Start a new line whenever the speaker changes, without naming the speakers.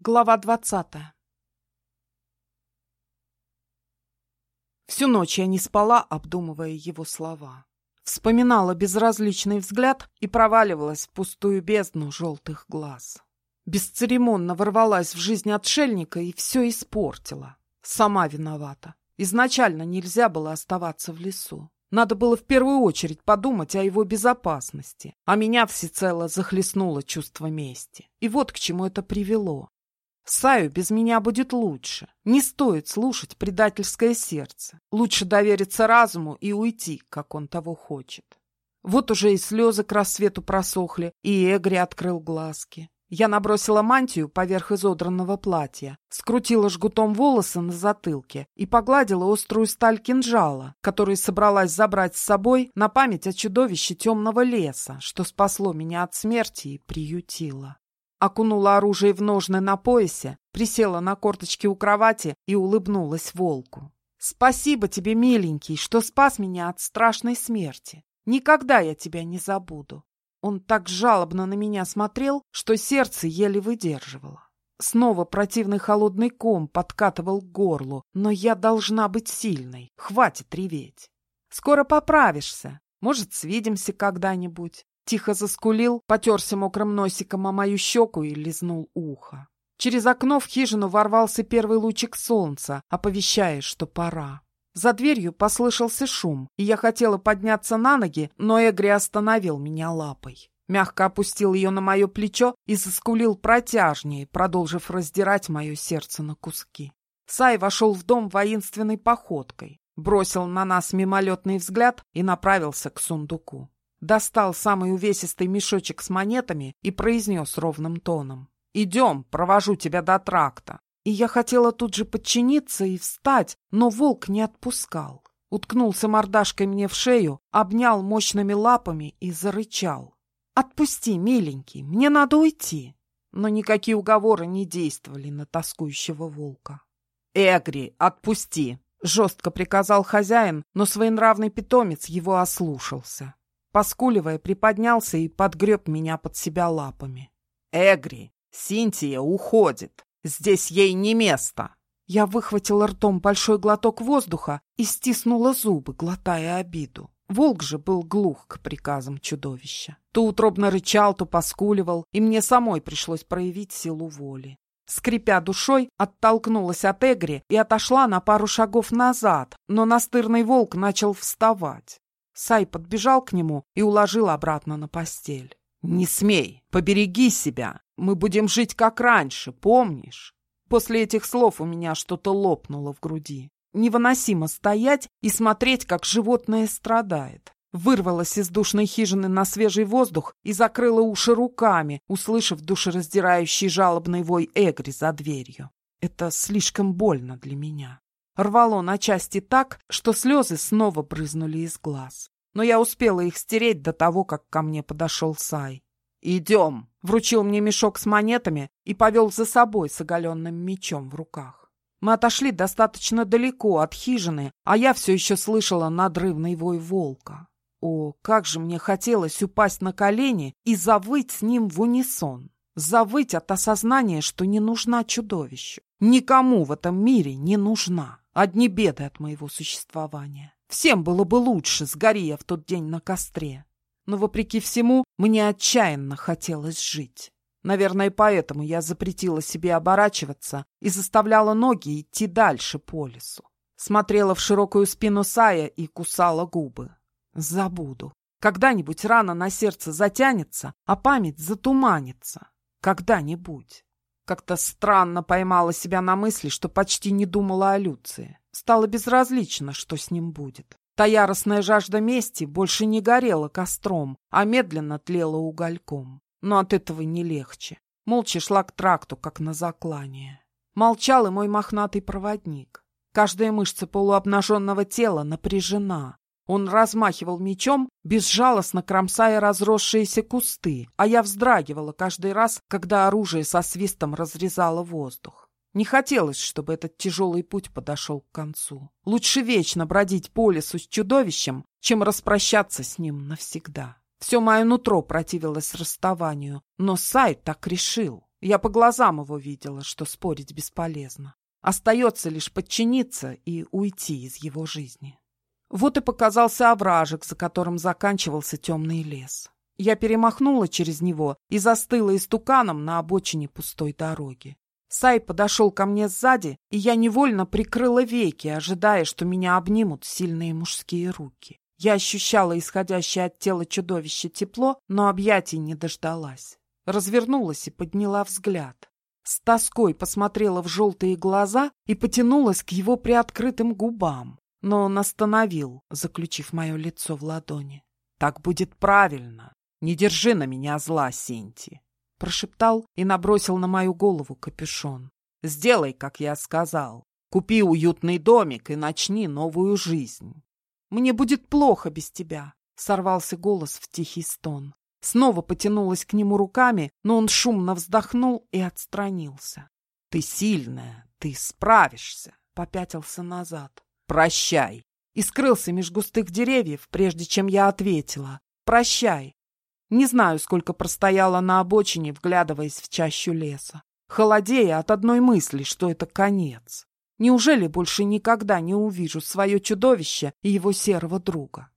Глава двадцатая Всю ночь я не спала, обдумывая его слова. Вспоминала безразличный взгляд и проваливалась в пустую бездну желтых глаз. Бесцеремонно ворвалась в жизнь отшельника и все испортила. Сама виновата. Изначально нельзя было оставаться в лесу. Надо было в первую очередь подумать о его безопасности, а меня всецело захлестнуло чувство мести. И вот к чему это привело. Саю без меня будет лучше. Не стоит слушать предательское сердце. Лучше довериться разуму и уйти, как он того хочет. Вот уже и слезы к рассвету просохли, и Эгри открыл глазки. Я набросила мантию поверх изодранного платья, скрутила жгутом волосы на затылке и погладила острую сталь кинжала, которую собралась забрать с собой на память о чудовище темного леса, что спасло меня от смерти и приютило окунула оружие в ножны на поясе, присела на корточки у кровати и улыбнулась волку. «Спасибо тебе, миленький, что спас меня от страшной смерти. Никогда я тебя не забуду». Он так жалобно на меня смотрел, что сердце еле выдерживало. Снова противный холодный ком подкатывал к горлу, но я должна быть сильной, хватит реветь. Скоро поправишься, может, свидимся когда-нибудь. Тихо заскулил, потерся мокрым носиком о мою щеку и лизнул ухо. Через окно в хижину ворвался первый лучик солнца, оповещая, что пора. За дверью послышался шум, и я хотела подняться на ноги, но Эгри остановил меня лапой. Мягко опустил ее на мое плечо и заскулил протяжнее, продолжив раздирать мое сердце на куски. Сай вошел в дом воинственной походкой, бросил на нас мимолетный взгляд и направился к сундуку достал самый увесистый мешочек с монетами и произнес ровным тоном. «Идем, провожу тебя до тракта». И я хотела тут же подчиниться и встать, но волк не отпускал. Уткнулся мордашкой мне в шею, обнял мощными лапами и зарычал. «Отпусти, миленький, мне надо уйти». Но никакие уговоры не действовали на тоскующего волка. «Эгри, отпусти!» — жестко приказал хозяин, но своенравный питомец его ослушался. Поскуливая, приподнялся и подгреб меня под себя лапами. «Эгри, Синтия уходит. Здесь ей не место!» Я выхватила ртом большой глоток воздуха и стиснула зубы, глотая обиду. Волк же был глух к приказам чудовища. То утробно рычал, то поскуливал, и мне самой пришлось проявить силу воли. Скрипя душой, оттолкнулась от Эгри и отошла на пару шагов назад, но настырный волк начал вставать. Сай подбежал к нему и уложил обратно на постель. «Не смей! Побереги себя! Мы будем жить как раньше, помнишь?» После этих слов у меня что-то лопнуло в груди. Невыносимо стоять и смотреть, как животное страдает. Вырвалась из душной хижины на свежий воздух и закрыла уши руками, услышав душераздирающий жалобный вой Эгри за дверью. Это слишком больно для меня рвало на части так, что слезы снова брызнули из глаз. Но я успела их стереть до того, как ко мне подошел Сай. «Идем!» — вручил мне мешок с монетами и повел за собой с оголенным мечом в руках. Мы отошли достаточно далеко от хижины, а я все еще слышала надрывный вой волка. О, как же мне хотелось упасть на колени и завыть с ним в унисон. Завыть от осознания, что не нужна чудовищу. Никому в этом мире не нужна. Одни беды от моего существования. Всем было бы лучше, сгори в тот день на костре. Но, вопреки всему, мне отчаянно хотелось жить. Наверное, поэтому я запретила себе оборачиваться и заставляла ноги идти дальше по лесу. Смотрела в широкую спину Сая и кусала губы. Забуду. Когда-нибудь рана на сердце затянется, а память затуманится. Когда-нибудь. Как-то странно поймала себя на мысли, что почти не думала о Люции. Стало безразлично, что с ним будет. Та яростная жажда мести больше не горела костром, а медленно тлела угольком. Но от этого не легче. Молча шла к тракту, как на заклание. Молчал и мой мохнатый проводник. Каждая мышца полуобнаженного тела напряжена, он размахивал мечом, безжалостно кромсая разросшиеся кусты, а я вздрагивала каждый раз, когда оружие со свистом разрезало воздух. Не хотелось, чтобы этот тяжелый путь подошел к концу. Лучше вечно бродить по лесу с чудовищем, чем распрощаться с ним навсегда. Все мое нутро противилось расставанию, но Сай так решил. Я по глазам его видела, что спорить бесполезно. Остается лишь подчиниться и уйти из его жизни. Вот и показался овражек, за которым заканчивался темный лес. Я перемахнула через него и застыла истуканом на обочине пустой дороги. Сай подошел ко мне сзади, и я невольно прикрыла веки, ожидая, что меня обнимут сильные мужские руки. Я ощущала исходящее от тела чудовища тепло, но объятий не дождалась. Развернулась и подняла взгляд. С тоской посмотрела в желтые глаза и потянулась к его приоткрытым губам. Но он остановил, заключив мое лицо в ладони. «Так будет правильно. Не держи на меня зла, Синти прошептал и набросил на мою голову капюшон. «Сделай, как я сказал. Купи уютный домик и начни новую жизнь». «Мне будет плохо без тебя», — сорвался голос в тихий стон. Снова потянулась к нему руками, но он шумно вздохнул и отстранился. «Ты сильная, ты справишься», — попятился назад. «Прощай!» И скрылся меж густых деревьев, прежде чем я ответила. «Прощай!» Не знаю, сколько простояла на обочине, вглядываясь в чащу леса, холодея от одной мысли, что это конец. Неужели больше никогда не увижу свое чудовище и его серого друга?